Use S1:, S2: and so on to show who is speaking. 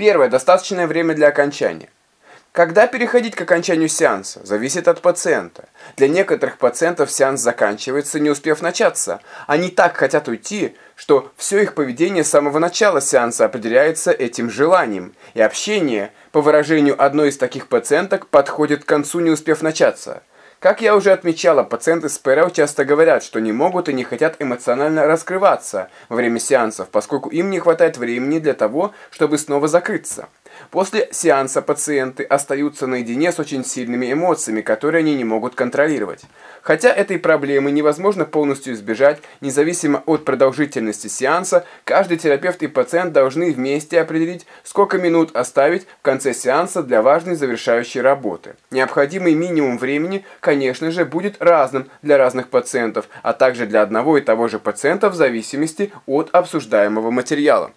S1: Первое. Достаточное время для окончания. Когда переходить к окончанию сеанса, зависит от пациента. Для некоторых пациентов сеанс заканчивается, не успев начаться. Они так хотят уйти, что все их поведение с самого начала сеанса определяется этим желанием. И общение, по выражению одной из таких пациенток, подходит к концу, не успев начаться. Как я уже отмечала, пациенты с ПРЛ часто говорят, что не могут и не хотят эмоционально раскрываться во время сеансов, поскольку им не хватает времени для того, чтобы снова закрыться. После сеанса пациенты остаются наедине с очень сильными эмоциями, которые они не могут контролировать. Хотя этой проблемы невозможно полностью избежать, независимо от продолжительности сеанса, каждый терапевт и пациент должны вместе определить, сколько минут оставить в конце сеанса для важной завершающей работы. Необходимый минимум времени, конечно же, будет разным для разных пациентов, а также для одного и того же пациента в зависимости от обсуждаемого материала.